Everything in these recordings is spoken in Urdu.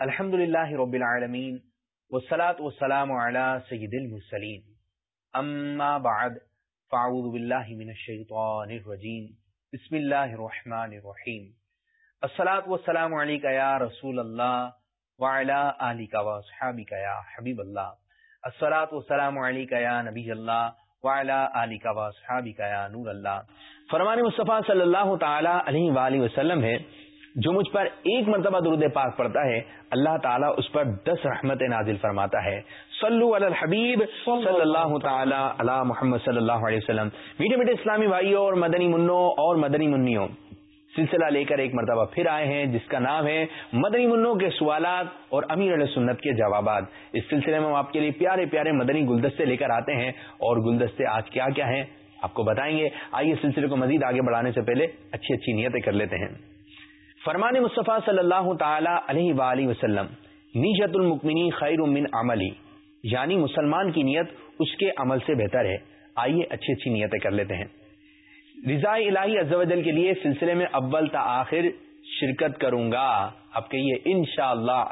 الحمد للہ رب العالمین والصلاة والسلام على سید المرسلین. اما بعد، فاعوذ باللہ من الشیطان الرجیم. بسم اللہ الرحمن الرحیم. الصلاة والسلام علیکہ یا رسول اللہ وعلا آلکہ واصحابکہ یا حبیب اللہ. الصلاة والسلام علیکہ یا نبی اللہ وعلا آلکہ واصحابکہ یا نور اللہ. فرمان مصطفیٰ صلی اللہ تعالی علیہ وآلہ وسلم ہے جو مجھ پر ایک مرتبہ درود پاک پڑتا ہے اللہ تعالیٰ اس پر دس رحمت نازل فرماتا ہے۔ صلو علی الحبیب صلی اللہ تعالی علی محمد صلی اللہ علیہ وسلم۔ میٹھے میٹھے اسلامی بھائیوں اور مدنی منوں اور مدنی منیوں سلسلہ لے کر ایک مرتبہ پھر آئے ہیں جس کا نام ہے مدنی منوں کے سوالات اور امیر علیہ سنت کے جوابات۔ اس سلسلے میں ہم آپ کے لیے پیارے پیارے مدنی گلدستے لے کر آتے ہیں اور گلدستے آج کیا کیا ہیں آپ کو بتائیں گے۔ آئیے سلسلے کو مزید آگے بڑھانے سے پہلے اچھی اچھی نیتیں کر لیتے ہیں۔ فرمان مصطفیٰ صلی اللہ تعالی علیہ وآلہ وسلم نیجت المکمنی خیر من عملی یعنی مسلمان کی نیت اس کے عمل سے بہتر ہے۔ آئیے اچھی اچھی نیتیں کر لیتے ہیں۔ رضا الہی عزوجل کے لیے سلسلے میں اول تا آخر شرکت کروں گا۔ اب کہیے ان شاء اللہ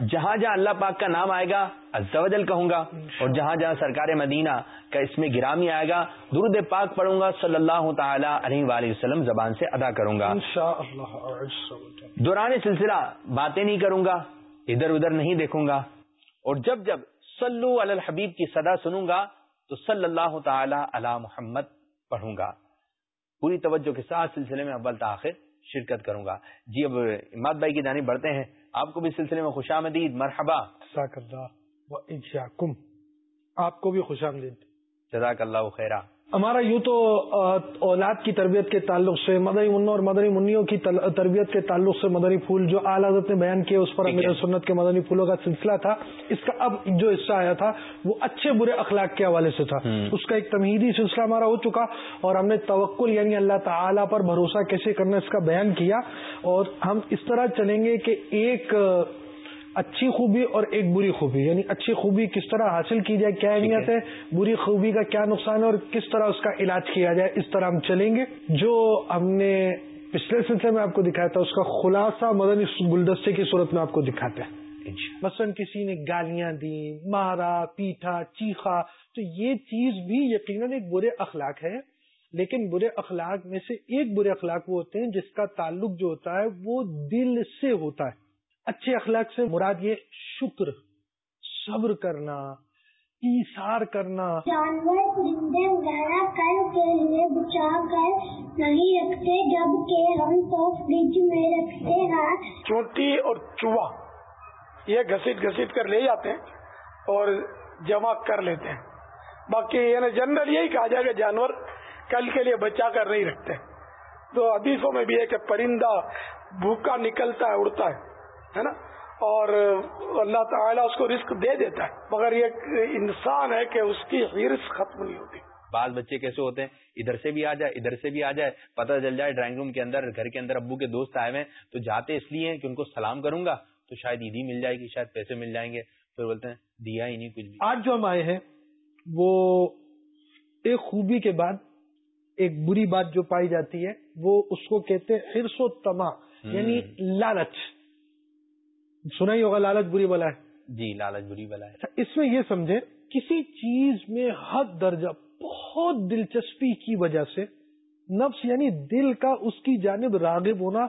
جہاں جہاں اللہ پاک کا نام آئے گا ازل کہوں گا اور جہاں جہاں سرکار مدینہ کا اس میں گرامی آئے گا درود پاک پڑھوں گا صلی اللہ تعالی علیہ وآلہ وسلم زبان سے ادا کروں گا۔ دوران سلسلہ باتیں نہیں کروں گا ادھر ادھر نہیں دیکھوں گا۔ اور جب جب صلو علی الحبیب کی صدا سنوں گا تو صلی اللہ تعالی علی محمد پڑھوں گا۔ پوری توجہ کے ساتھ سلسلے میں اول تاخیر شرکت کروں گا۔ جی اب اماد بھائی کی جانب بڑھتے ہیں۔ آپ کو بھی سلسلے میں خوش آمدید مرحبا۔ آپ کو بھی خوش آمدید۔ جزاک اللہ خیرہ ہمارا یوں تو اولاد کی تربیت کے تعلق سے مدنی منوں اور مدنی منوں کی تربیت کے تعلق سے مدنی پھول جو اعلی حضرت نے بیان کیے اس پر امیر سنت کے مدنی پھولوں کا سلسلہ تھا۔ اس کا اب جو حصہ آیا تھا وہ اچھے برے اخلاق کے حوالے سے تھا۔ اس کا ایک تمہیدی سلسلہ ہمارا ہو چکا اور ہم نے توکل یعنی اللہ تعالی پر بھروسہ کیسے کرنا اس کا بیان کیا۔ اور ہم اس طرح چلیں گے کہ ایک اچھی خوبی اور ایک بری خوبی یعنی اچھی خوبی کس طرح حاصل کی جائے کیا اہمیت ہے۔ بری خوبی کا کیا نقصان ہے اور کس طرح اس کا علاج کیا جائے اس طرح ہم چلیں گے۔ جو ہم نے پچھلے سلسلے میں آپ کو دکھایا تھا اس کا خلاصہ مدن گلدستے کی صورت میں آپ کو دکھاتے ہیں۔ مثلا کسی نے گالیاں دی مارا پیٹا چیخا تو یہ چیز بھی یقیناً ایک برے اخلاق ہے۔ لیکن برے اخلاق میں سے ایک برے اخلاق وہ ہوتے ہیں جس کا تعلق جو ہوتا ہے وہ دل سے ہوتا ہے۔ اچھے اخلاق سے مراد یہ شکر صبر کرنا ایسار کرنا۔ جانور پرندے وغیرہ کل کے لیے بچا کر نہیں رکھتے جبکہ ہم تو فریج میں رکھتے ہیں۔ چوٹی اور چوہا یہ گھسیٹ گھسیٹ کر لے جاتے ہیں اور جمع کر لیتے ہیں۔ باقی یعنی جنرل یہی کہا جائے کہ جانور کل کے لیے بچا کر نہیں رکھتے۔ تو حدیثوں میں بھی ہے کہ پرندہ بھوکا نکلتا ہے اڑتا ہے۔ ہے نا؟ اور اللہ تعالیٰ اس کو رزق دے دیتا ہے مگر یہ انسان ہے کہ اس کی حرص ختم نہیں ہوتی۔ بعض بچے کیسے ہوتے ہیں؟ ادھر سے بھی آ جائے ادھر سے بھی آ جائے پتہ چل جائے ڈرائنگ روم کے اندر گھر کے اندر ابو کے دوست آئے ہوئے تو جاتے اس لیے کہ ان کو سلام کروں گا تو شاید عیدی مل جائے گی شاید پیسے مل جائیں گے۔ پھر بولتے ہیں دیا ہی نہیں کچھ بھی۔ آج جو ہم آئے ہیں وہ ایک خوبی کے بعد ایک بری بات جو پائی جاتی ہے وہ اس کو کہتے ہرس و تما یعنی لالچ۔ سنا ہی ہوگا لالچ بری بلا ہے۔ جی لالچ بری بلا ہے۔ اچھا، اس میں یہ سمجھے کسی چیز میں حد درجہ بہت دلچسپی کی وجہ سے نفس یعنی دل کا اس کی جانب راغب ہونا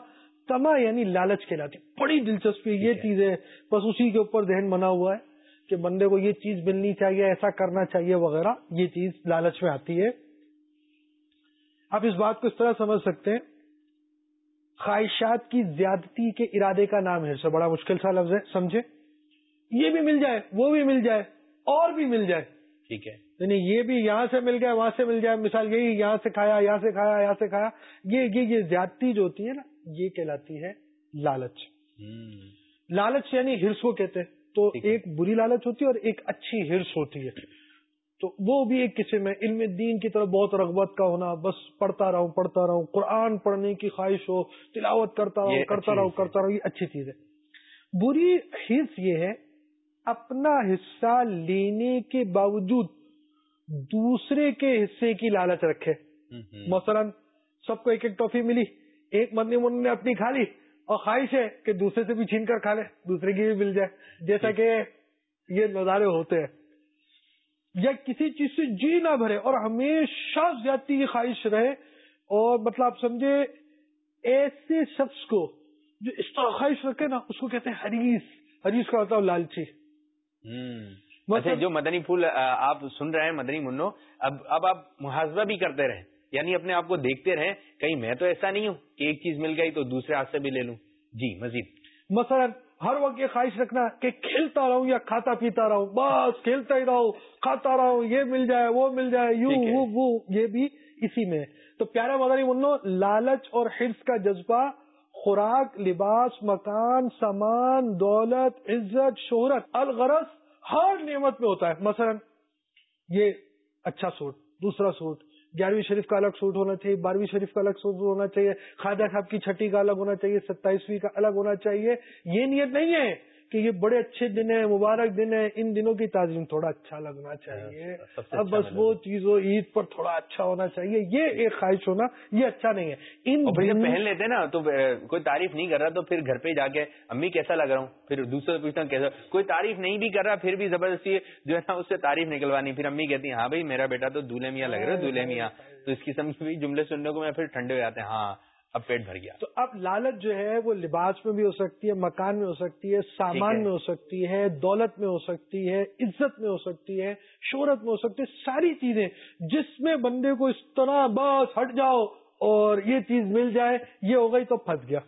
تما یعنی لالچ کہلاتی بڑی دلچسپی یہ چیز ہے۔ بس اسی کے اوپر ذہن بنا ہوا ہے کہ بندے کو یہ چیز ملنی چاہیے ایسا کرنا چاہیے وغیرہ یہ چیز لالچ میں آتی ہے۔ آپ اس بات کو اس طرح سمجھ سکتے ہیں خواہشات کی زیادتی کے ارادے کا نام ہے بڑا مشکل سا لفظ ہے سمجھے؟ یہ بھی مل جائے وہ بھی مل جائے اور بھی مل جائے۔ ٹھیک ہے۔ یعنی یہ بھی یہاں سے مل گیا وہاں سے مل جائے مثال یہی یہاں سے کھایا یہاں سے کھایا یہاں سے کھایا۔ یہ یہ یہ زیادتی جو ہوتی ہے نا یہ کہلاتی ہے لالچ۔ لالچ یعنی ہرس کو کہتے ہیں۔ تو ایک بری لالچ ہوتی ہے اور ایک اچھی ہرس ہوتی ہے۔ تو وہ بھی ایک قسم ہے۔ علم دین کی طرف بہت رغبت کا ہونا بس پڑھتا رہوں پڑھتا رہوں۔ قرآن پڑھنے کی خواہش ہو تلاوت کرتا رہوں کرتا رہوں کرتا رہوں یہ اچھی چیز ہے۔ بری حص یہ ہے اپنا حصہ لینے کے باوجود دوسرے کے حصے کی لالچ رکھے۔ مثلا سب کو ایک ایک ٹافی ملی ایک مدنی من نے اپنی کھا لی اور خواہش ہے کہ دوسرے سے بھی چھین کر کھا لے دوسرے کی بھی مل جائے۔ جیسا کہ یہ نظارے ہوتے ہیں۔ یا کسی چیز سے جی نہ بھرے اور ہمیشہ زیادتی کی خواہش رہے اور مطلب آپ سمجھے ایسے شخص کو جو اس طرح خواہش رکھے نا اس کو کہتے ہیں حریث حریث کا مطلب لالچی۔ اچھا جو مدنی پھول آپ سن رہے ہیں مدنی منو اب اب آپ محاذہ بھی کرتے رہے یعنی اپنے آپ کو دیکھتے رہے کہیں میں تو ایسا نہیں ہوں کہ ایک چیز مل گئی تو دوسرے ہاتھ سے بھی لے لوں۔ جی مزید۔ مثلا ہر وقت یہ خواہش رکھنا کہ کھیلتا رہوں یا کھاتا پیتا رہوں۔ بس کھیلتا ہی رہو کھاتا رہو یہ مل جائے وہ مل جائے یو وہ وہ یہ بھی اسی میں تو پیارا مدنی منو لالچ اور حرص کا جذبہ خوراک لباس مکان سامان دولت عزت شہرت الغرض ہر نعمت میں ہوتا ہے۔ مثلا یہ اچھا سوٹ دوسرا سوٹ گیارہویں شریف کا الگ سوٹ ہونا چاہیے، بارہویں شریف کا الگ سوٹ ہونا چاہیے، خواجہ صاحب کی چھٹی کا الگ ہونا چاہیے، ستائیسویں کا الگ ہونا چاہیے، یہ نیت نہیں ہے۔ کہ یہ بڑے اچھے دن ہیں مبارک دن ہیں ان دنوں کی تعظیم تھوڑا اچھا لگنا چاہیے۔ اچھا اب بس وہ چیز ہو عید پر تھوڑا اچھا ہونا چاہیے۔ یہ ایک خواہش ہونا یہ اچھا نہیں ہے۔ ان پہن لیتے نا تو کوئی تعریف نہیں کر رہا تو پھر گھر پہ جا کے امی کیسا لگ رہا ہوں؟ پھر دوسرے پوچھتا ہوں کیسا۔ کوئی تعریف نہیں بھی کر رہا پھر بھی زبردستی جو ہے نا اس سے تعریف نکلوانی۔ پھر امی کہتی ہیں ہاں بھائی میرا بیٹا تو دولہے میاں لگ رہا ہے دولہے میاں۔ تو اس قسم کی جملے سننے کو میں پھر ٹھنڈے ہو جاتے ہیں۔ ہاں اب پیٹ بھر گیا۔ تو اب لالچ جو ہے وہ لباس میں بھی ہو سکتی ہے مکان میں ہو سکتی ہے سامان میں ہو سکتی ہے دولت میں ہو سکتی ہے عزت میں ہو سکتی ہے شہرت میں ہو سکتی ہے ساری چیزیں۔ جس میں بندے کو اس طرح بس ہٹ جاؤ اور یہ چیز مل جائے یہ ہو گئی تو پھنس گیا۔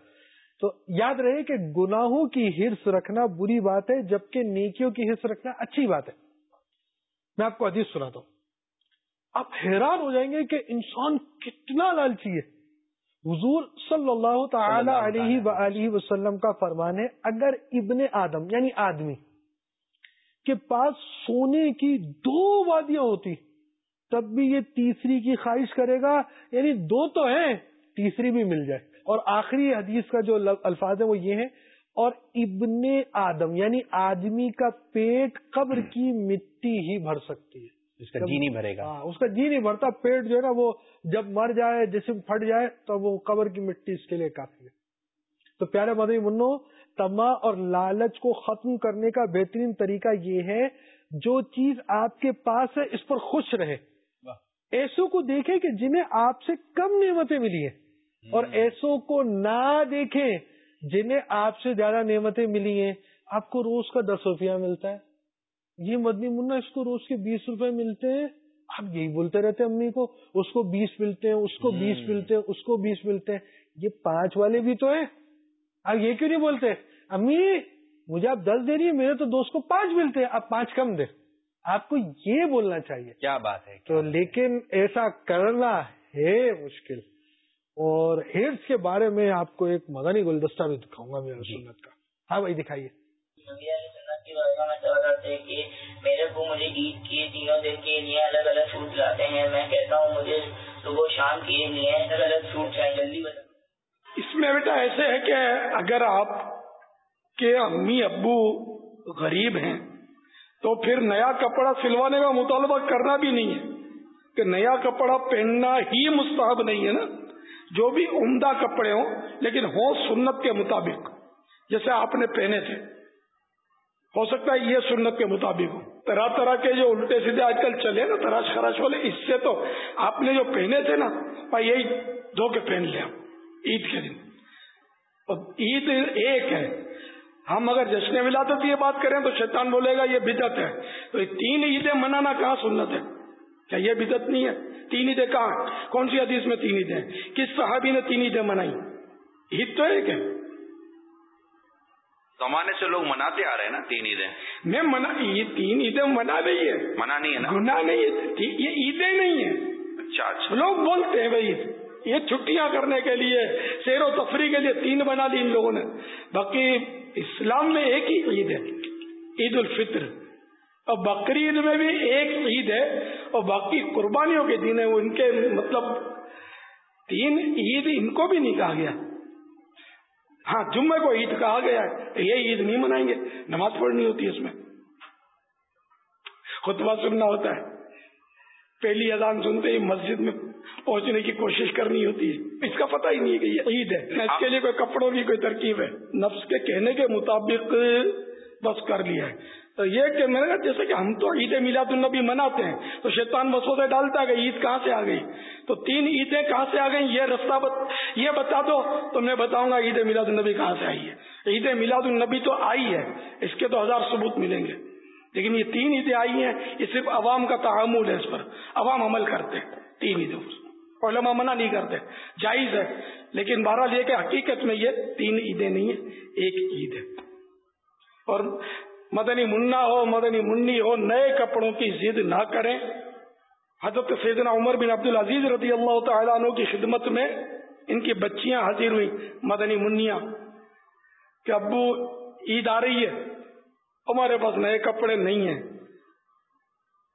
تو یاد رہے کہ گناہوں کی ہرس رکھنا بری بات ہے جبکہ نیکیوں کی ہرس رکھنا اچھی بات ہے۔ میں آپ کو حدیث سناتا ہوں۔ آپ حیران ہو جائیں گے کہ انسان کتنا لالچی ہے۔ حضور صلی اللہ تعالی علیہ وآلہ وسلم کا فرمان ہے اگر ابن آدم یعنی آدمی کے پاس سونے کی دو وادیاں ہوتی تب بھی یہ تیسری کی خواہش کرے گا یعنی دو تو ہیں تیسری بھی مل جائے۔ اور آخری حدیث کا جو الفاظ ہے وہ یہ ہے اور ابن آدم یعنی آدمی کا پیٹ قبر کی مٹی ہی بھر سکتی ہے۔ اس کا جی نہیں بھرے گا۔ ہاں اس کا جی نہیں بھرتا پیٹ جو ہے نا وہ جب مر جائے جسم پھٹ جائے تو وہ قبر کی مٹی اس کے لیے کافی ہے۔ تو پیارے مدنی منو تما اور لالچ کو ختم کرنے کا بہترین طریقہ یہ ہے جو چیز آپ کے پاس ہے اس پر خوش رہے۔ ایسوں کو دیکھیں کہ جنہیں آپ سے کم نعمتیں ملی ہیں۔ اور ایسوں کو نہ دیکھیں جنہیں آپ سے زیادہ نعمتیں ملی ہیں۔ آپ کو روز کا دس روپیہ ملتا ہے۔ یہ مدنی منا اس کو روز کے بیس روپے ملتے ہیں۔ آپ یہی بولتے رہتے ہیں امی کو اس کو بیس ملتے ہیں اس کو بیس ملتے ہیں اس کو بیس ملتے ہیں۔ یہ پانچ والے بھی تو ہیں۔ آپ یہ کیوں نہیں بولتے؟ امی مجھے آپ دس دے رہی ہیں میرے تو دوست کو پانچ ملتے ہیں آپ پانچ کم دیں۔ آپ کو یہ بولنا چاہیے۔ کیا بات ہے تو لیکن ایسا کرنا ہے مشکل۔ اور ہیرس کے بارے میں آپ کو ایک مدنی گلدستہ بھی دکھاؤں گا میرا جی۔ سنت کا۔ ہاں بھائی دکھائیے۔ کی واسطہ میں سوال کرتے ہیں کہ میرے کو مجھے عید کے تینوں دن کے لیے الگ الگ سوٹ لاتے ہیں۔ میں کہتا ہوں مجھے صبح شام کے لیے الگ الگ سوٹ چاہیے۔ جلدی بتا اس میں بیٹا ایسے ہے کہ اگر آپ کے امی ابو غریب ہیں تو پھر نیا کپڑا سلوانے کا مطالبہ کرنا بھی نہیں ہے۔ کہ نیا کپڑا پہننا ہی مستحب نہیں ہے نا۔ جو بھی عمدہ کپڑے ہوں، لیکن ہو سنت کے مطابق، جیسے آپ نے پہنے تھے۔ ہو سکتا ہے یہ سنت کے مطابق ہو۔ طرح طرح کے جو الٹے سیدھے آج کل چلے نا، تراش خراش والے، اس سے تو آپ نے جو پہنے تھے نا یہی دھو کے پہن لیا۔ عید کے دن۔ عید ایک ہے۔ ہم اگر جشن ولادت یہ بات کریں تو شیطان بولے گا یہ بدت ہے۔ تو یہ تین عیدیں منانا کہاں سنت ہے؟ کیا یہ بدت نہیں ہے؟ تین عیدیں کہاں؟ کون سی حدیث میں تین عیدیں کس صحابی نے تین عیدیں منائی؟ عید تو ایک ہے۔ زمانے سے لوگ مناتے آ رہے ہیں نا تین عیدیں۔ میں منا یہ تین عیدیں منا نہیں ہے منا نہیں ہے نا؟ گنا نہیں ہے۔ یہ عیدیں نہیں ہے اچھا اچھا۔ لوگ بولتے ہیں بھائی یہ چھٹیاں کرنے کے لیے سیر و تفریح کے لیے تین بنا دی ان لوگوں نے۔ باقی اسلام میں ایک ہی عید ہے عید الفطر۔ اور بقری عید میں بھی ایک عید ہے۔ اور باقی قربانیوں کے دن ہے وہ ان کے مطلب تین عید ان کو بھی نہیں کہا گیا۔ ہاں جمعے کو عید کہا گیا ہے یہ عید نہیں منائیں گے، نماز پڑھنی ہوتی ہے اس میں۔ خطبہ سننا ہوتا ہے۔ پہلی اذان سنتے ہی مسجد میں پہنچنے کی کوشش کرنی ہوتی ہے۔ اس کا پتہ ہی نہیں ہے کہ یہ عید ہے۔ نہ اس کے لیے کوئی کپڑوں کی کوئی ترکیب ہے۔ نفس کے کہنے کے مطابق بس کر لیا ہے۔ تو یہ کہ میں نے کہا جیسے کہ ہم تو عید میلاد النبی مناتے ہیں، تو شیطان بسوں ڈالتا ہے کہ عید کہاں سے آ گئی؟ تو تین عیدیں کہاں سے آ گئی یہ رستہ بت... یہ بتا دو، تو میں بتاؤں گا عید میلاد النبی کہاں سے آئی ہے۔ عید میلاد النبی تو آئی ہے، اس کے تو ہزار ثبوت ملیں گے۔ لیکن یہ تین عیدیں آئی ہیں، یہ صرف عوام کا تعامل ہے اس پر۔ عوام عمل کرتے تین عیدوں پر۔ علماء منع نہیں کرتے، جائز ہے۔ لیکن بہرحال یہ کہ حقیقت میں یہ تین عیدیں نہیں ہیں، ایک عید ہے۔ اور مدنی منا ہو، مدنی منی ہو، نئے کپڑوں کی ضد نہ کریں۔ حضرت سیدنا عمر بن عبد العزیز رضی اللہ تعالیٰ عنہ کی خدمت میں ان کی بچیاں حاضر ہوئی مدنی منیا کہ ابو، عید آ رہی ہے، ہمارے پاس نئے کپڑے نہیں ہیں۔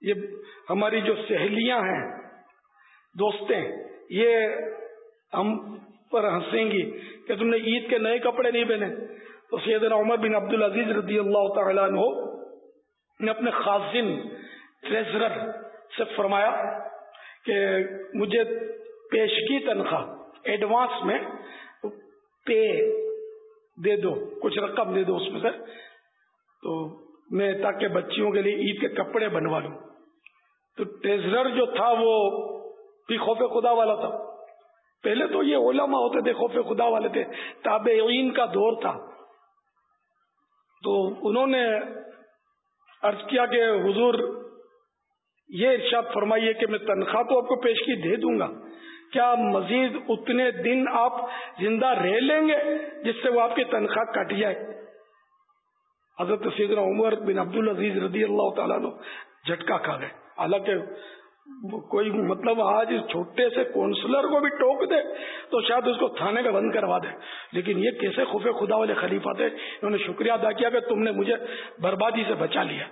یہ ہماری جو سہیلیاں ہیں، دوستیں، یہ ہم پر ہنسیں گی کہ تم نے عید کے نئے کپڑے نہیں پہنے۔ تو سیدنا عمر بن عبد العزیز رضی اللہ تعالیٰ عنہ نے اپنے خاصن ٹریزرر سے فرمایا کہ مجھے پیشگی تنخواہ، ایڈوانس میں پے دے دو، کچھ رقم دے دو اس میں سے تو میں تاکہ بچیوں کے لیے عید کے کپڑے بنوا لوں۔ تو ٹریزرر جو تھا وہ بھی خوف خدا والا تھا۔ پہلے تو یہ علماء ہوتے تھے، خوف خدا والے تھے۔ تابعین کا دور تھا۔ تو انہوں نے عرض کیا کہ حضور یہ ارشاد فرمائیے کہ میں تنخواہ تو آپ کو پیشگی دے دوں گا۔ کیا مزید اتنے دن آپ زندہ رہ لیں گے جس سے وہ آپ کی تنخواہ کٹ جائے؟ حضرت سیدنا عمر بن عبد العزیز رضی اللہ تعالیٰ نے جھٹکا کھا گئے۔ حالانکہ کوئی مطلب آج چھوٹے سے کونسلر کو بھی ٹوک دے تو شاید اس کو تھانے کا بند کروا دے۔ لیکن یہ کیسے خوف خدا والے خلیفہ تھے؟ انہوں نے شکریہ ادا کیا کہ تم نے مجھے بربادی سے بچا لیا۔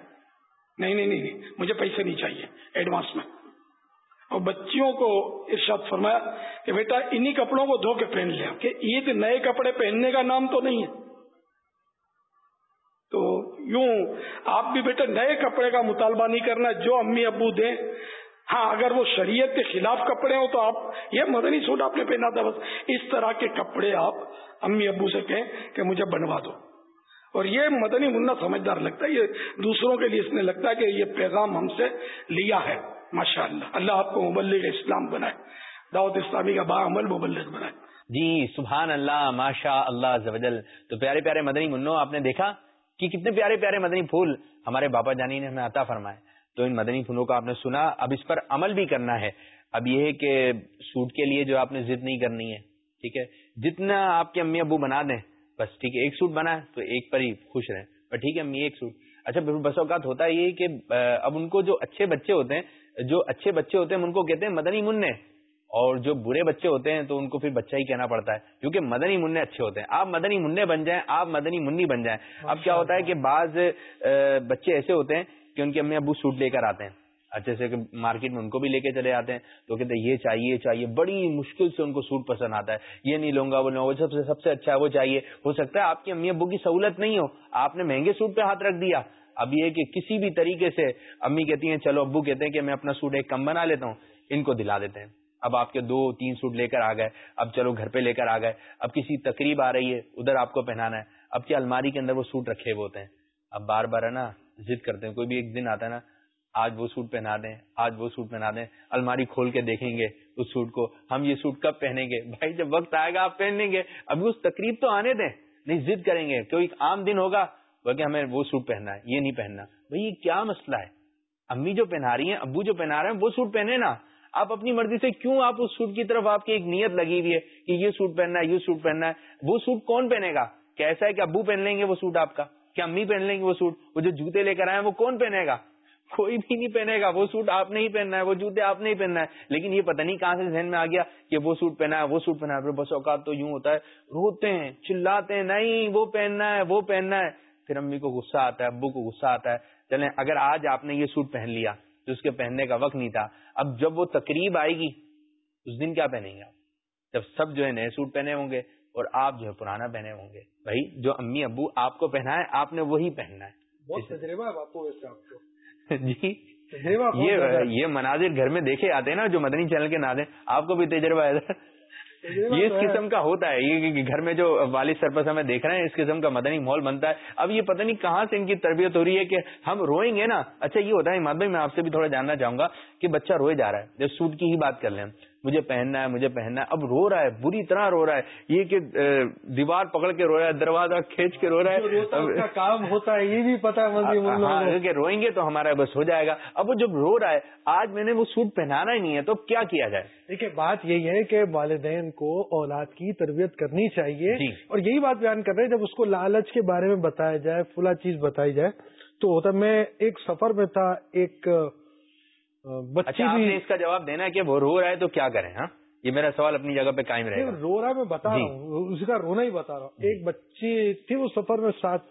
نہیں نہیں نہیں مجھے پیسے نہیں چاہیے۔ ایڈوانس میں۔ اور بچیوں کو ارشاد فرمایا کہ بیٹا انہی کپڑوں کو دھو کے پہن لیا۔ کہ عید نئے کپڑے پہننے کا نام تو نہیں ہے۔ تو یوں آپ بھی بیٹا نئے کپڑے کا مطالبہ نہیں کرنا، جو امی ابو دیں ہاں اگر وہ شریعت کے خلاف کپڑے ہوں تو آپ، یہ مدنی سوٹ آپ نے پہنا تھا بس، اس طرح کے کپڑے آپ امی ابو سے کہیں کہ مجھے بنوا دو۔ اور یہ مدنی منا سمجھدار لگتا ہے، یہ دوسروں کے لیے اس نے لگتا ہے کہ یہ پیغام ہم سے لیا ہے۔ ماشاء اللہ اللہ آپ کو مبلغ اسلام بنائے، دعوت اسلامی کا با عمل مبلغ بنائے۔ جی سبحان اللہ ماشاء اللہ زوجل تو پیارے پیارے مدنی منو آپ نے دیکھا کہ کتنے پیارے پیارے مدنی پھول ہمارے بابا جانی نے ہمیں عطا فرمائے۔ تو ان مدنی پھولوں کو آپ نے سنا۔ اب اس پر عمل بھی کرنا ہے۔ اب یہ ہے کہ سوٹ کے لیے جو آپ نے ضد نہیں کرنی ہے ٹھیک ہے؟ جتنا آپ کے امی ابو بنا دیں بس ٹھیک ہے ایک سوٹ بنا تو ایک پر ہی خوش رہیں۔ پر ٹھیک ہے امی ایک سوٹ۔ اچھا بس اوقات ہوتا ہے یہ کہ اب ان کو جو اچھے بچے ہوتے ہیں جو اچھے بچے ہوتے ہیں ان کو کہتے ہیں مدنی منع۔ اور جو برے بچے ہوتے ہیں تو ان کو پھر بچہ ہی کہنا پڑتا ہے کیونکہ مدنی منع اچھے ہوتے ہیں۔ آپ مدنی منع بن جائیں آپ مدنی منی بن جائیں۔ اب کیا ہوتا ہے کہ بعض بچے ایسے ہوتے ہیں کہ ان کے امی ابو سوٹ لے کر آتے ہیں۔ اچھے سے مارکیٹ میں ان کو بھی لے کے چلے آتے ہیں تو کہتے ہیں، یہ چاہیے چاہیے۔ بڑی مشکل سے ان کو سوٹ پسند آتا ہے۔ یہ نہیں لوں گا، وہ لوں گا۔ سب سے سب سے اچھا ہے، وہ چاہیے۔ ہو سکتا ہے آپ کی امی ابو کی سہولت نہیں ہو۔ آپ نے مہنگے سوٹ پہ ہاتھ رکھ دیا۔ اب یہ کہ کسی بھی طریقے سے امی کہتی ہیں، چلو ابو کہتے ہیں کہ میں اپنا سوٹ ایک کم بنا لیتا ہوں۔ ان کو دلا دیتے ہیں۔ اب آپ کے دو، تین سوٹ لے کر آ گئے۔ اب چلو گھر پہ لے کر آ گئے۔ اب کسی تقریب آ رہی ہے، ادھر آپ کو پہنانا ہے۔ اب کیا الماری کے اندر وہ سوٹ رکھے ہوئے ہوتے ہیں؟ اب بار بار ہے نا۔ ضد کرتے ہیں۔ کوئی بھی ایک دن آتا ہے نا، آج وہ سوٹ پہنا دیں، آج وہ سوٹ پہنا دیں، الماری کھول کے دیکھیں گے اس سوٹ کو۔ ہم یہ سوٹ کب پہنیں گے؟ بھائی جب وقت آئے گا آپ پہن لیں گے۔ ابھی اس تقریب تو آنے دیں۔ نہیں، ضد کریں گے۔ کوئی عام دن ہوگا بلکہ ہمیں وہ سوٹ پہننا ہے، یہ نہیں پہننا۔ بھائی، یہ کیا مسئلہ ہے؟ امی جو پہنا رہی ہیں، ابو جو پہنا رہے ہیں، وہ سوٹ پہنے نا۔ آپ اپنی مرضی سے کیوں آپ اس سوٹ کی طرف آپ کی ایک نیت لگی ہوئی ہے کہ یہ سوٹ پہننا ہے، یہ سوٹ پہننا ہے؟ وہ سوٹ کون پہنے گا؟ کیسا ہے کہ ابو پہن لیں گے وہ سوٹ آپ کا؟ کیا امی پہن لیں گے وہ سوٹ؟ وہ جو جوتے لے کر آئے وہ کون پہنے گا؟ کوئی بھی نہیں پہنے گا۔ وہ سوٹ آپ نے ہی پہننا ہے، وہ جوتے آپ نے ہی پہننا ہے۔ لیکن یہ پتہ نہیں کہاں سے ذہن میں آ گیا کہ وہ سوٹ پہنا ہے، وہ سوٹ پہنا ہے۔ بس اوقات تو یوں ہوتا ہے، روتے ہیں، چلاتے ہیں، نہیں، وہ پہننا ہے، وہ پہننا ہے۔ پھر امی کو غصہ آتا ہے، ابو کو غصہ آتا ہے۔ چلیں، اگر آج آپ نے یہ سوٹ پہن لیا تو اس کے پہننے کا وقت نہیں تھا، اب جب وہ تقریب آئے گی، اس دن کیا پہنیں گے آپ؟ جب سب جو ہے نئے سوٹ پہنے ہوں گے۔ اور آپ جو ہے پرانا پہنے ہوں گے۔ بھائی جو امی ابو آپ کو پہنا ہے آپ نے وہی پہننا ہے۔ بہت تجربہ کو۔ جی۔ یہ یہ مناظر گھر میں دیکھے آتے ہیں نا جو مدنی چینل کے ناد ہیں آپ کو بھی تجربہ ہے۔ یہ اس قسم کا ہوتا ہے۔ یہ گھر میں جو والد سرپس ہمیں دیکھ رہے ہیں اس قسم کا مدنی ماحول بنتا ہے۔ اب یہ پتہ نہیں کہاں سے ان کی تربیت ہو رہی ہے کہ ہم روئیں گے نا۔ اچھا یہ ہوتا ہے بھائی میں آپ سے بھی تھوڑا جاننا چاہوں گا کہ بچہ روئے جا رہا ہے۔ جب سوٹ کی ہی بات کر لیں مجھے پہننا ہے مجھے پہننا ہے۔ اب رو رہا ہے بری طرح رو رہا ہے۔ یہ کہ دیوار پکڑ کے رو رہا ہے دروازہ کھینچ کے رو رہا ہے۔ کام ہوتا ہے یہ بھی پتا ہاں، کہ روئیں گے تو ہمارا بس ہو جائے گا۔ اب وہ جب رو رہا ہے آج میں نے وہ سوٹ پہنانا ہی نہیں ہے تو کیا کیا جائے؟ دیکھیے بات یہی ہے کہ والدین کو اولاد کی تربیت کرنی چاہیے۔ جی۔ اور یہی بات بیان کر رہے ہیں جب اس کو لالچ کے بارے میں بتایا جائے فلا چیز بتائی جائے تو ہوتا میں ایک سفر میں تھا ایک اس کا جواب دینا ہے کہ وہ رو رہا ہے تو کیا کریں ہاں؟ یہ میرا سوال اپنی جگہ پہ قائم رہے رو رہا میں بتا رہا جی۔ ہوں۔ اسی کا رونا ہی بتا رہا ہوں۔ ایک بچی تھی وہ سفر میں ساتھ۔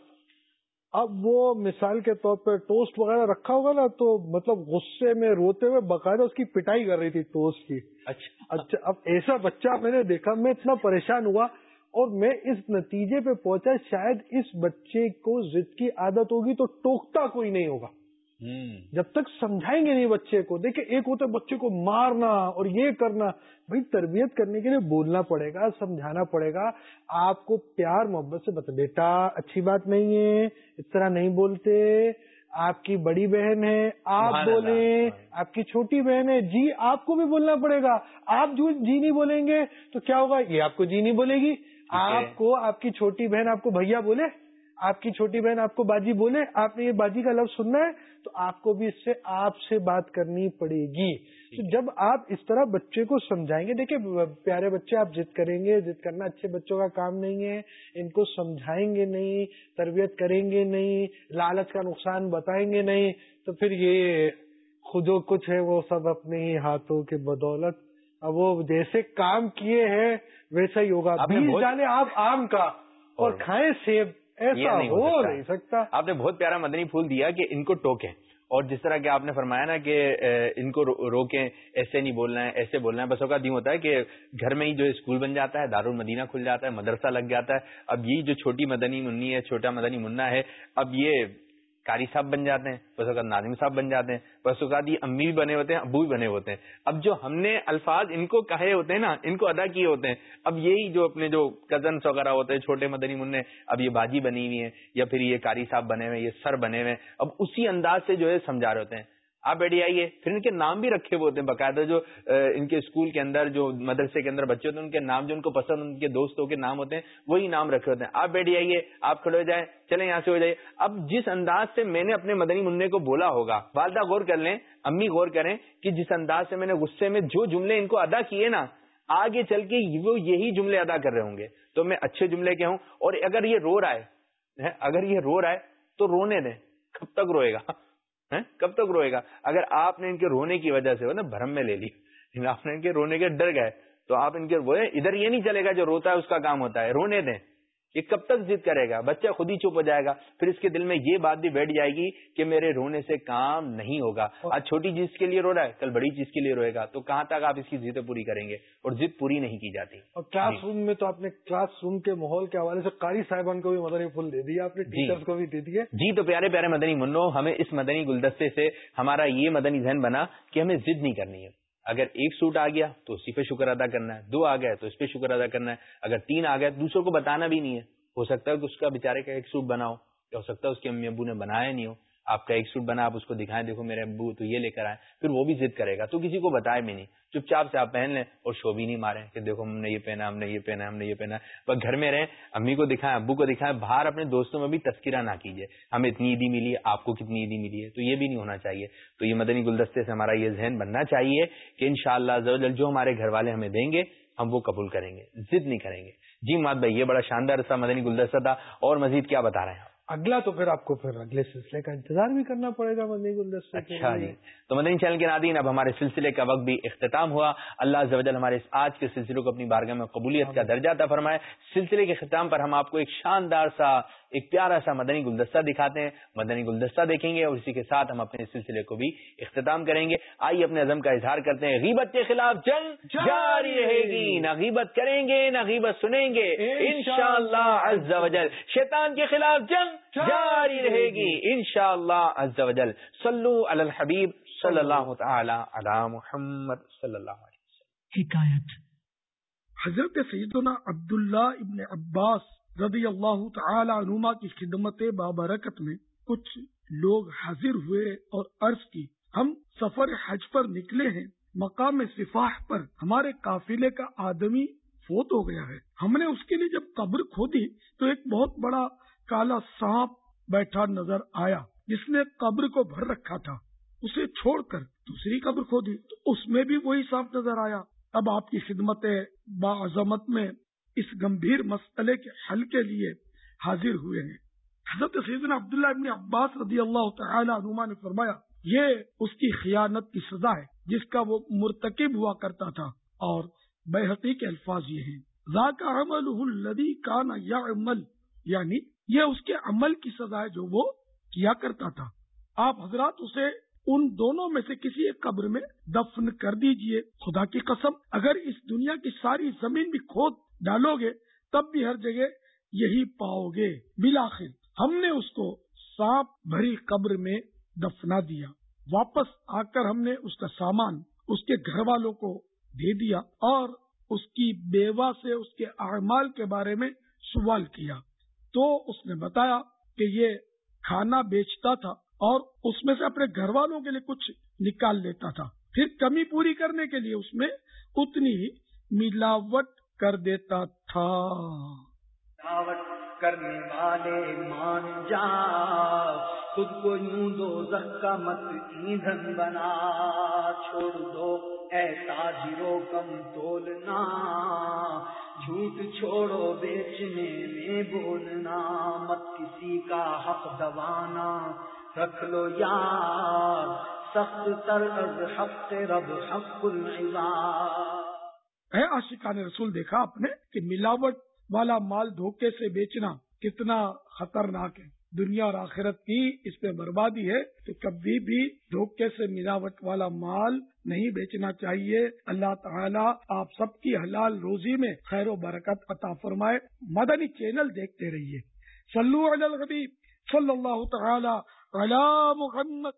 اب وہ مثال کے طور پہ ٹوسٹ وغیرہ رکھا ہوگا نا تو مطلب غصے میں روتے ہوئے باقاعدہ اس کی پٹائی کر رہی تھی ٹوسٹ کی۔ اچھا۔ اچھا اب ایسا بچہ میں نے دیکھا میں اتنا پریشان ہوا اور میں اس نتیجے پہ پہنچا شاید اس بچے کو ضد کی عادت ہوگی تو ٹوکتا کوئی نہیں ہوگا۔ جب تک سمجھائیں گے نہیں بچے کو دیکھیں ایک ہوتا ہے بچے کو مارنا اور یہ کرنا بھائی تربیت کرنے کے لیے بولنا پڑے گا سمجھانا پڑے گا۔ آپ کو پیار محبت سے بتا بیٹا اچھی بات نہیں ہے اس طرح نہیں بولتے۔ آپ کی بڑی بہن ہے آپ بولیں۔ آپ کی چھوٹی بہن ہے جی آپ کو بھی بولنا پڑے گا۔ آپ جو جی نہیں بولیں گے تو کیا ہوگا؟ یہ آپ کو جی نہیں بولے گی۔ آپ کو آپ کی چھوٹی بہن آپ کو بھیا بولے آپ کی چھوٹی بہن آپ کو باجی بولے آپ نے یہ باجی کا لفظ سننا ہے تو آپ کو بھی اس سے آپ سے بات کرنی پڑے گی۔ تو جب آپ اس طرح بچے کو سمجھائیں گے دیکھیں پیارے بچے آپ ضد کریں گے ضد کرنا اچھے بچوں کا کام نہیں ہے ان کو سمجھائیں گے نہیں تربیت کریں گے نہیں لالچ کا نقصان بتائیں گے نہیں تو پھر یہ خود کچھ ہے وہ سب اپنے ہی ہاتھوں کے بدولت۔ اب وہ جیسے کام کیے ہیں ویسا ہی ہوگا۔ بیس آپ آم کا اور کھائیں سیب۔ ایسا ہو نہیں سکتا۔ آپ نے بہت پیارا مدنی پھول دیا کہ ان کو ٹوکیں۔ اور جس طرح کہ آپ نے فرمایا نا کہ ان کو روکیں ایسے نہیں بولنا ہے ایسے بولنا ہے۔ بس اوقات یوں ہوتا ہے کہ گھر میں ہی جو اسکول بن جاتا ہے دارالمدینہ کھل جاتا ہے مدرسہ لگ جاتا ہے۔ اب یہ جو چھوٹی مدنی منی ہے چھوٹا مدنی منا ہے اب یہ کاری صاحب بن جاتے ہیں بس اوقات ناظم صاحب بن جاتے ہیں بس اوقات یہ امی بھی بنے ہوتے ہیں، ابو بھی بنے ہوتے ہیں۔ اب جو ہم نے الفاظ ان کو کہے ہوتے ہیں نا، ان کو ادا کیے ہوتے ہیں۔ اب یہی جو اپنے جو کزنس وغیرہ ہوتے ہیں، چھوٹے مدنی منع اب یہ باجی بنی ہوئی ہیں، یا پھر یہ کاری صاحب بنے ہوئے یہ سر بنے ہوئے اب اسی انداز سے جو ہے سمجھا رہے ہوتے ہیں۔ آپ بیٹھے آئیے۔ پھر ان کے نام بھی رکھے ہوئے ہوتے ہیں، باقاعدہ جو ان کے اسکول کے اندر جو مدرسے کے اندر بچے ہوتے ہیں، ان کے نام جو ان کو پسند، ان کے دوستوں کے نام ہوتے ہیں، وہی نام رکھے ہوتے ہیں۔ آپ بیٹھے آئیے، آپ کھڑے ہو جائیں، چلیں یہاں سے ہو جائیے۔ اب جس انداز سے میں نے اپنے مدنی منع کو بولا ہوگا، والدہ غور کر لیں، امی غور کریں کہ جس انداز سے میں نے غصے میں جو جملے ان کو ادا کیے نا، آگے چل کے وہ یہی جملے ادا کر رہے ہوں گے۔ تو میں اچھے جملے کے ہوں، اور اگر یہ رو رہا ہے، اگر یہ رو رہا ہے، تو رونے دیں، کب تک روئے گا؟ کب تک روئے گا؟ اگر آپ نے ان کے رونے کی وجہ سے نا بھرم میں لے لی۔ آپ نے ان کے رونے کے ڈر گئے، تو آپ ان کے ادھر یہ نہیں چلے گا جو روتا ہے، اس کا کام ہوتا ہے۔ رونے دیں۔ یہ کب تک ضد کرے گا؟ بچہ خود ہی چپ ہو جائے گا۔ پھر اس کے دل میں یہ بات بھی بیٹھ جائے گی کہ میرے رونے سے کام نہیں ہوگا۔ آج چھوٹی چیز کے لیے رو رہا ہے کل بڑی چیز کے لیے روئے گا۔ تو کہاں تک آپ اس کی ضد پوری کریں گے؟ اور ضد پوری نہیں کی جاتی۔ اور کلاس روم میں تو آپ نے کلاس روم کے ماحول کے حوالے سے قاری صاحبان کو بھی مدنی پھول دے دیا آپ نے ٹیچرس جی۔ کو بھی دے دیے۔ جی تو پیارے پیارے مدنی منو ہمیں اس مدنی گلدستے سے ہمارا یہ مدنی ذہن بنا کہ ہمیں ضد نہیں کرنی ہے۔ اگر ایک سوٹ آ گیا تو اسی پہ شکر ادا کرنا ہے، دو آ گیا تو اس پہ شکر ادا کرنا ہے۔ اگر تین آ گیا دوسروں کو بتانا بھی نہیں ہے۔ ہو سکتا ہے کہ اس کا بےچارے کا ایک سوٹ بناؤ یا ہو سکتا ہے اس کے امی ابو نے بنایا نہیں ہو۔ آپ کا ایک سوٹ بنا، آپ اس کو دکھائیں، دیکھو میرے ابو تو یہ لے کر آئے، پھر وہ بھی ضد کرے گا۔ تو کسی کو بتائے بھی نہیں۔ چپ چاپ سے آپ پہن لیں اور شو بھی نہیں مارے کہ دیکھو ہم نے یہ پہنا، ہم نے یہ پہنا، ہم نے یہ پہنا۔ پر گھر میں رہیں، امی کو دکھائیں، ابو کو دکھائیں، باہر اپنے دوستوں میں بھی تذکرہ نہ کیجیے ہمیں اتنی عیدی ملی ہے آپ کو کتنی عیدی ملی ہے؟ تو یہ بھی نہیں ہونا چاہیے۔ تو یہ مدنی گلدستے سے ہمارا یہ ذہن بننا چاہیے کہ ان شاء اللہ جو ہمارے گھر والے ہمیں دیں گے، ہم وہ قبول کریں گے، ضد نہیں کریں گے۔ جی مات بھائی، یہ بڑا شاندار سا مدنی گلدستہ تھا اور مزید کیا بتا رہے ہیں اگلا تو پھر آپ کو پھر اگلے سلسلے کا انتظار بھی کرنا پڑے گا مدنی گلدستہ اچھا جی۔ تو مدنی چینل کے نادین اب ہمارے سلسلے کا وقت بھی اختتام ہوا۔ اللہ زوجل ہمارے اس آج کے سلسلے کو اپنی بارگاہ میں قبولیت کا درجہ تھا فرمائے۔ سلسلے کے اختتام پر ہم آپ کو ایک شاندار سا ایک پیارا سا مدنی گلدستہ دکھاتے ہیں مدنی گلدستہ دیکھیں گے اور اسی کے ساتھ ہم اپنے سلسلے کو بھی اختتام کریں گے۔ آئیے اپنے عزم کا اظہار کرتے ہیں۔ غیبت کے خلاف جنگ جاری رہے گی۔ نہ غیبت کریں گے نہ غیبت سنیں گے۔ ان شاء اللہ شیطان کے خلاف جنگ جاری رہے گی۔ انشاءاللہ عز و جل۔ صلو علی الحبیب صلی اللہ تعالی علی محمد صلی اللہ علیہ وسلم۔ حکایت۔ حضرت سیدنا عبداللہ ابن عباس رضی اللہ تعالی عنما کی خدمت بابرکت میں کچھ لوگ حاضر ہوئے اور عرض کی، ہم سفر حج پر نکلے ہیں، مقام صفاح پر ہمارے قافلے کا آدمی فوت ہو گیا ہے۔ ہم نے اس کے لیے جب قبر کھودی تو ایک بہت بڑا کالا سانپ بیٹھا نظر آیا، جس نے قبر کو بھر رکھا تھا۔ اسے چھوڑ کر دوسری قبر کھودی تو اس میں بھی وہی سانپ نظر آیا۔ اب آپ کی خدمت باعظمت میں اس گمبھیر مسئلے کے حل کے لیے حاضر ہوئے ہیں۔ حضرت سیدنا عبداللہ ابن عباس رضی اللہ تعالی عنما نے فرمایا، یہ اس کی خیانت کی سزا ہے جس کا وہ مرتکب ہوا کرتا تھا۔ اور بے کے الفاظ یہ ہیں، ذاک عمل الدی کانا یا عمل یعنی یہ اس کے عمل کی سزا ہے جو وہ کیا کرتا تھا۔ آپ حضرات اسے ان دونوں میں سے کسی ایک قبر میں دفن کر دیجیے، خدا کی قسم، اگر اس دنیا کی ساری زمین بھی کھود ڈالو گے، تب بھی ہر جگہ یہی پاؤ گے۔ بلاخر ہم نے اس کو سانپ بھری قبر میں دفنا دیا۔ واپس آ کر ہم نے اس کا سامان، اس کے گھر والوں کو دے دیا اور اس کی بیوہ سے اس کے اعمال کے بارے میں سوال کیا۔ تو اس نے بتایا کہ یہ کھانا بیچتا تھا اور اس میں سے اپنے گھر والوں کے لیے کچھ نکال لیتا تھا۔ پھر کمی پوری کرنے کے لیے اس میں اتنی ملاوٹ کر دیتا تھا۔ کرنے والے مان جا، خود کو یوں دو کا مت ایندھن بنا۔ چھوڑ دو ایسا جیرو کم تولنا، جھوٹ چھوڑو بیچنے میں بولنا۔ مت کسی کا حق دبانا، رکھ لو یار سخت تر از حق، رب حق اے عاشقان رسول، دیکھا آپ نے کہ ملاوٹ والا مال دھوکے سے بیچنا کتنا خطرناک ہے۔ دنیا اور آخرت کی اس پہ بربادی ہے تو کبھی بھی دھوکے سے ملاوٹ والا مال نہیں بیچنا چاہیے۔ اللہ تعالیٰ آپ سب کی حلال روزی میں خیر و برکت عطا فرمائے۔ مدنی چینل دیکھتے رہیے۔ علی الحبیب صلی اللہ تعالی علی محمد۔